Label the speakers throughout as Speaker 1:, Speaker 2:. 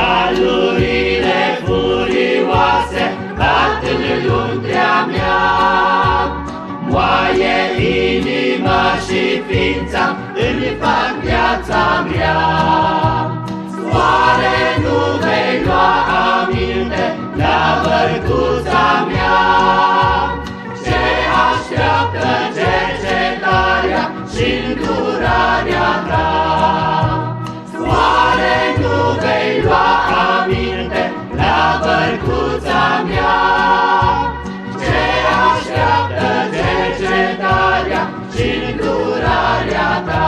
Speaker 1: Valurile furioase bat în luntrea mea, Moaie inima și ființa, îmi fac viața mea. Oare nu vei lua aminte la vărcuța mea, Ce așteaptă cercetarea și îndurarea ta? Cercetarea și îndurarea ta?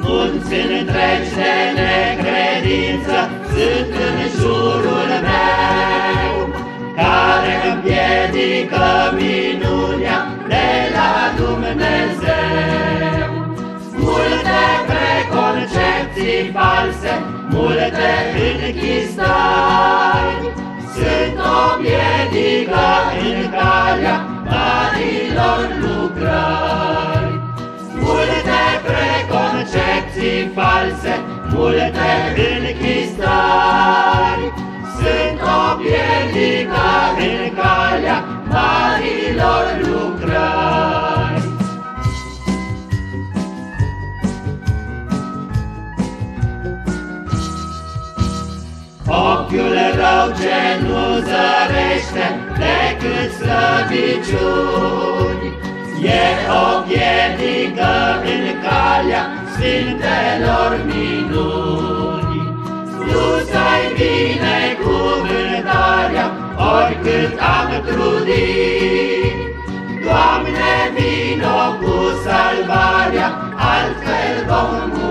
Speaker 1: Munți întregi de necredință sunt în jurul meu, Care împiedică minunea de la Dumnezeu. Preconcepții false, multe închistări, Sunt o piedică în calea marilor lucrări. Multe preconcepții false, multe închistări, Sunt o piedică în calea marilor Ochiul rău ce nu zărește decât slăbiciuni, E o piedică în calea sfintelor minuni. Nu să-i binecuvântarea oricât am trudit, Doamne, vino cu salvarea, altfel vom muri.